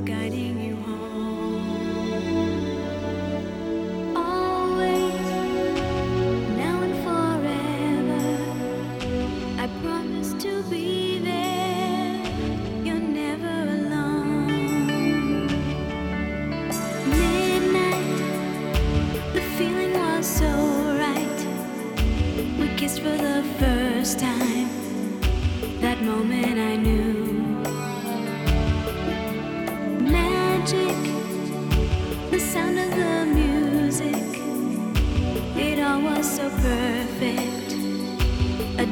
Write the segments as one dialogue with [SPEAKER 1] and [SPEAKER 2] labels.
[SPEAKER 1] guiding.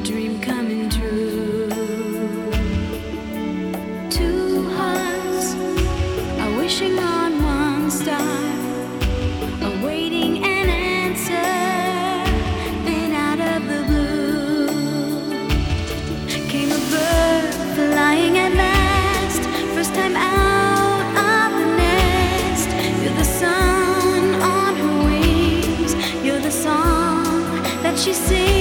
[SPEAKER 1] Dream coming true. she sings.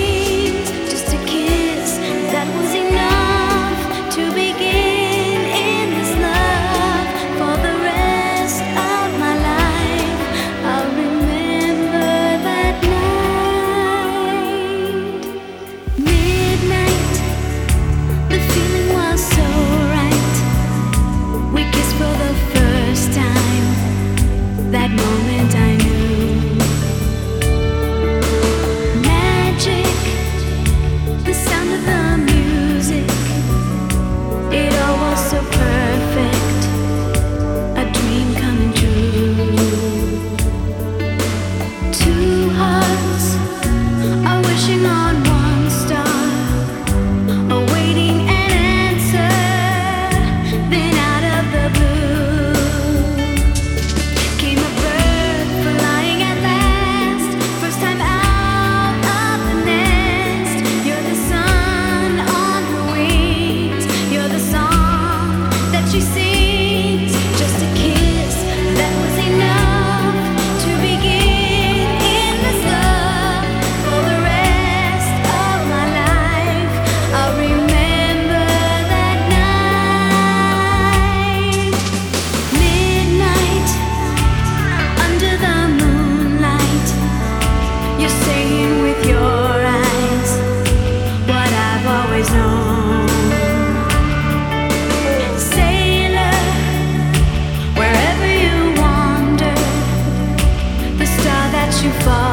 [SPEAKER 1] you fall